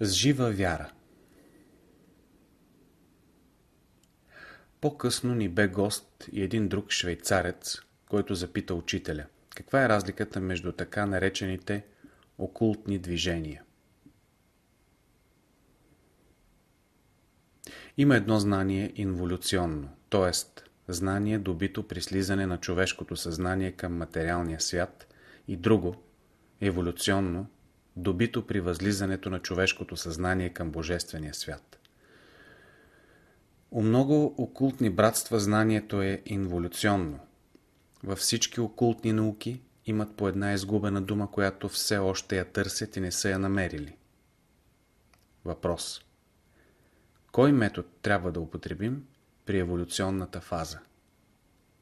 С жива вяра По-късно ни бе гост и един друг швейцарец, който запита учителя. Каква е разликата между така наречените окултни движения? Има едно знание инволюционно, т.е. знание добито при слизане на човешкото съзнание към материалния свят и друго, еволюционно, добито при възлизането на човешкото съзнание към Божествения свят. У много окултни братства знанието е инволюционно. Във всички окултни науки имат по една изгубена дума, която все още я търсят и не са я намерили. Въпрос. Кой метод трябва да употребим при еволюционната фаза?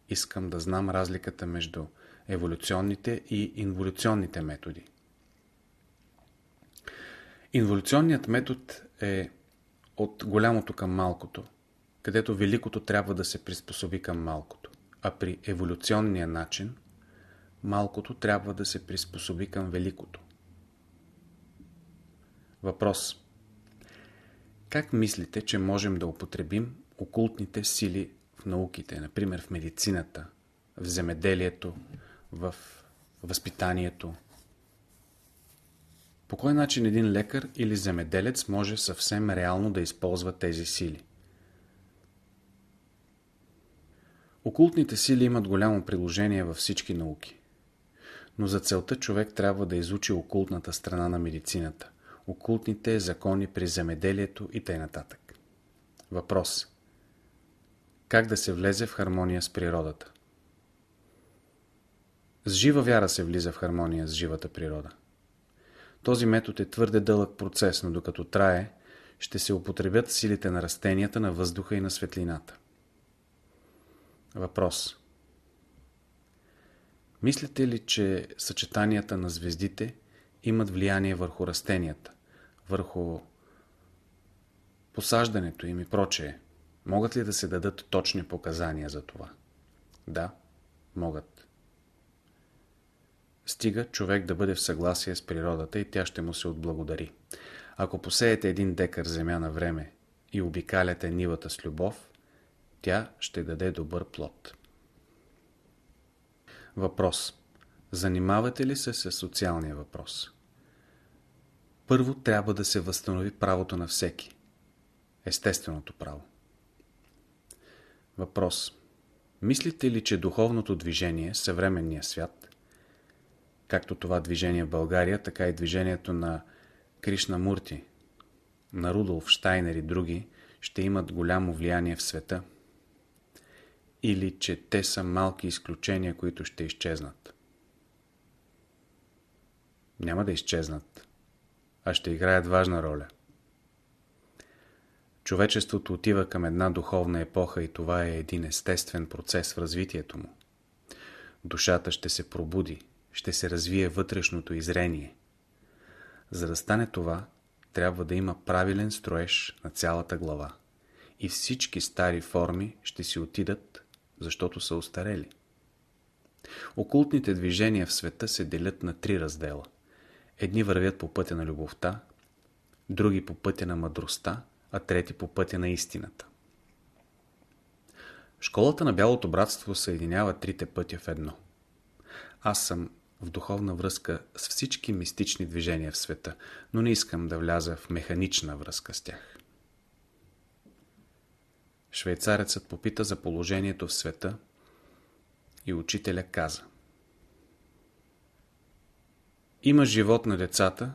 Искам да знам разликата между еволюционните и инволюционните методи. Инволюционният метод е от голямото към малкото, където великото трябва да се приспособи към малкото, а при еволюционния начин малкото трябва да се приспособи към великото. Въпрос. Как мислите, че можем да употребим окултните сили в науките, например в медицината, в земеделието, в възпитанието, по кой начин един лекар или земеделец може съвсем реално да използва тези сили? Окултните сили имат голямо приложение във всички науки. Но за целта човек трябва да изучи окултната страна на медицината, окултните закони при земеделието и т.н. Въпрос. Как да се влезе в хармония с природата? С жива вяра се влиза в хармония с живата природа. Този метод е твърде дълъг процес, но докато трае, ще се употребят силите на растенията, на въздуха и на светлината. Въпрос. Мислите ли, че съчетанията на звездите имат влияние върху растенията, върху посаждането им и прочее? Могат ли да се дадат точни показания за това? Да, могат. Стига човек да бъде в съгласие с природата и тя ще му се отблагодари. Ако посеете един декар земя на време и обикаляте нивата с любов, тя ще даде добър плод. Въпрос. Занимавате ли се с социалния въпрос? Първо трябва да се възстанови правото на всеки. Естественото право. Въпрос. Мислите ли, че духовното движение, съвременния свят, както това движение в България, така и движението на Кришна Мурти, на Рудолф Штайнер и други, ще имат голямо влияние в света? Или че те са малки изключения, които ще изчезнат? Няма да изчезнат, а ще играят важна роля. Човечеството отива към една духовна епоха и това е един естествен процес в развитието му. Душата ще се пробуди, ще се развие вътрешното изрение. За да стане това, трябва да има правилен строеж на цялата глава. И всички стари форми ще си отидат, защото са устарели. Окултните движения в света се делят на три раздела. Едни вървят по пътя на любовта, други по пътя на мъдростта, а трети по пътя на истината. Школата на Бялото братство съединява трите пътя в едно. Аз съм в духовна връзка с всички мистични движения в света, но не искам да вляза в механична връзка с тях. Швейцарецът попита за положението в света и учителя каза Има живот на децата,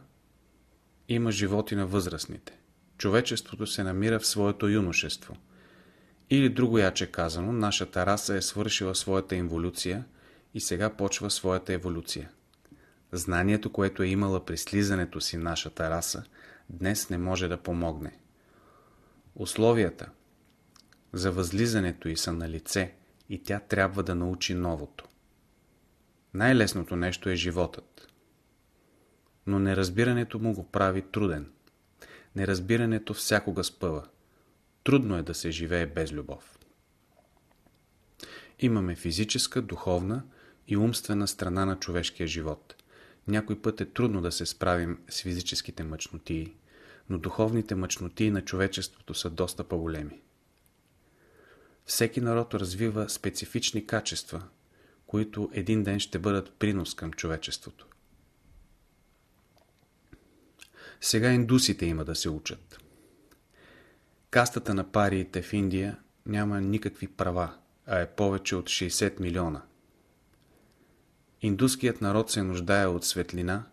има живот и на възрастните. Човечеството се намира в своето юношество. Или друго яче казано, нашата раса е свършила своята инволюция – и сега почва своята еволюция. Знанието, което е имала при слизането си нашата раса, днес не може да помогне. Условията за възлизането й са на лице и тя трябва да научи новото. Най-лесното нещо е животът. Но неразбирането му го прави труден. Неразбирането всякога спъва. Трудно е да се живее без любов. Имаме физическа, духовна и умствена страна на човешкия живот. Някой път е трудно да се справим с физическите мъчноти, но духовните мъчноти на човечеството са доста по-големи. Всеки народ развива специфични качества, които един ден ще бъдат принос към човечеството. Сега индусите има да се учат. Кастата на париите в Индия няма никакви права, а е повече от 60 милиона. Индуският народ се нуждае от светлина,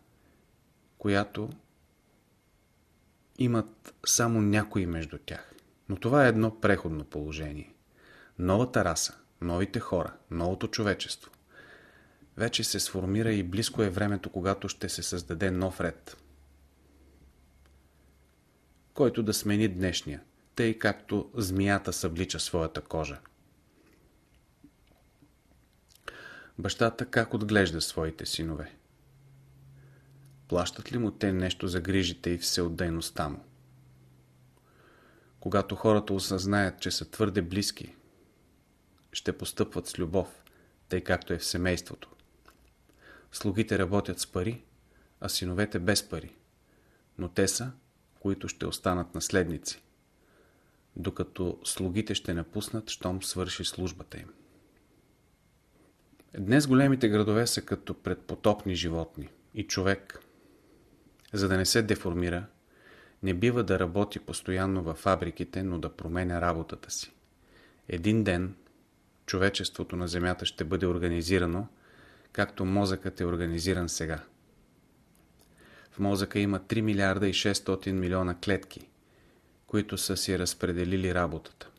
която имат само някои между тях. Но това е едно преходно положение. Новата раса, новите хора, новото човечество. Вече се сформира и близко е времето, когато ще се създаде нов ред, който да смени днешния, тъй както змията съблича своята кожа. Бащата как отглежда своите синове? Плащат ли му те нещо за грижите и всеотдайността му? Когато хората осъзнаят, че са твърде близки, ще постъпват с любов, тъй както е в семейството. Слугите работят с пари, а синовете без пари, но те са, които ще останат наследници, докато слугите ще напуснат, щом свърши службата им. Днес големите градове са като предпотопни животни и човек, за да не се деформира, не бива да работи постоянно във фабриките, но да променя работата си. Един ден човечеството на Земята ще бъде организирано, както мозъкът е организиран сега. В мозъка има 3 милиарда и 600 милиона клетки, които са си разпределили работата.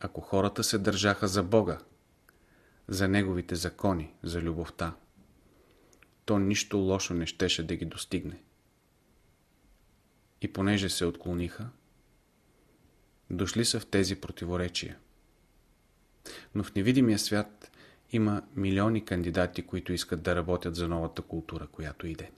Ако хората се държаха за Бога, за Неговите закони, за любовта, то нищо лошо не щеше да ги достигне. И понеже се отклониха, дошли са в тези противоречия. Но в невидимия свят има милиони кандидати, които искат да работят за новата култура, която иде.